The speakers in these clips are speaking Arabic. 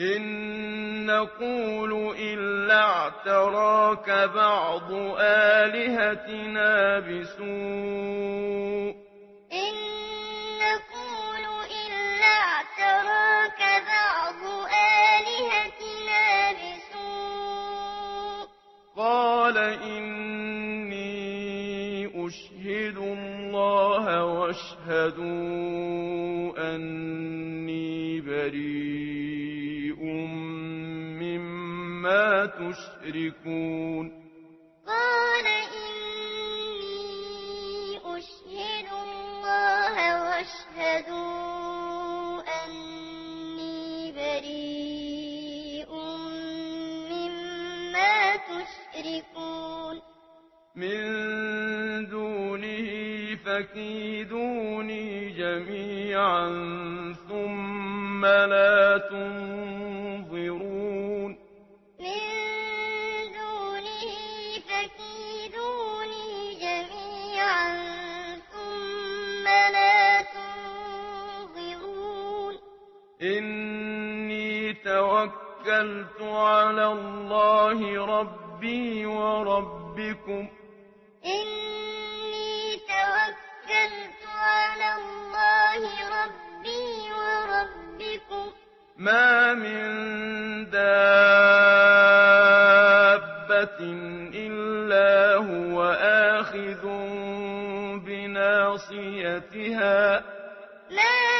إن قول إلا اعتراك بعض آلهتنا بسوء إن إلا اعتراك بعض آلهتنا بسوء قال إني أشهد الله واشهدوا ولا تشركون قال إني أشهد الله واشهدوا أني بريء مما تشركون. من دونه فكيدوني جميعا ثم لا تنظرون توكلت على الله ربي وربكم إني توكلت على الله ربي وربكم ما من دابة إلا هو آخذ بناصيتها ما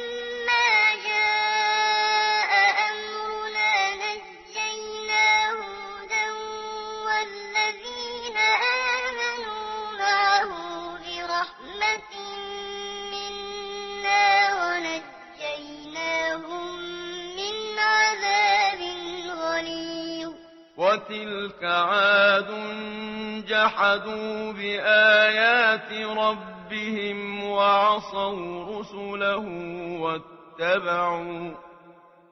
وتلك عاد جحدوا بآيات ربهم وعصوا رسله واتبعوا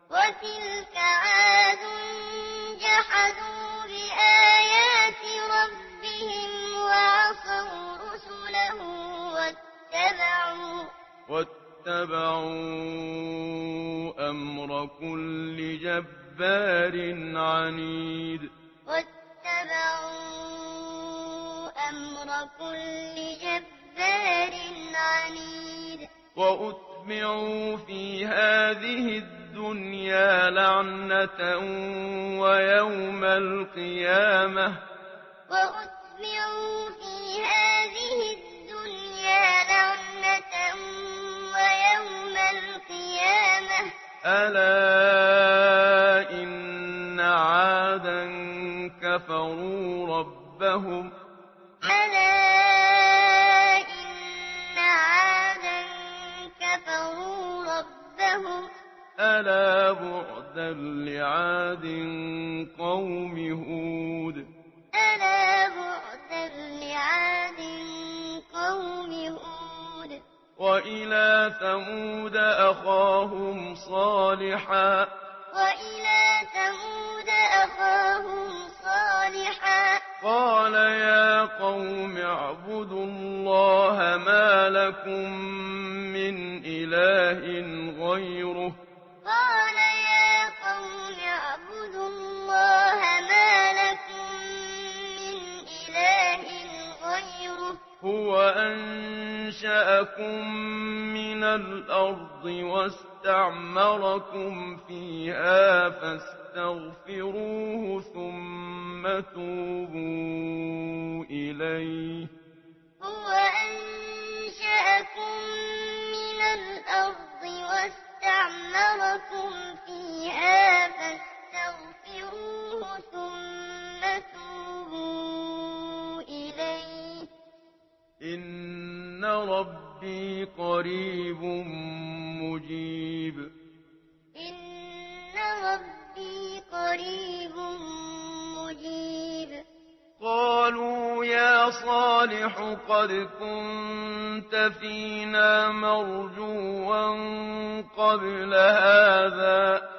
وتلك عاد جحدوا بآيات ربهم وعصوا رسله واتبعوا واتبعوا أمر كل جبار عنيد وكل جبار عنيد. وأتبعوا في هذه الدنيا لعنة ويوم القيامة. وأتبعوا في هذه الدنيا لعنة ويوم القيامة. ألا إن عادا كفروا ربهم ألا إن عادا كفروا ربهم ألا بعدا لعاد قوم هود ألا بعدا لعاد قوم هود. وإلى ثمود أخاهم صالحا. وإلى ثمود أخاهم صالحا. قال قوم اعبدوا الله ما لكم من إله غيره. قال يا قوم اعبدوا الله ما لكم من إله غيره. هو أنشأكم من الأرض واستعمركم فيها فاستغفروه ثم توبوا. ربي قريب مجيب إن ربي قريب مجيب قالوا يا صالح قد كنت فينا مرجوا قبل هذا۔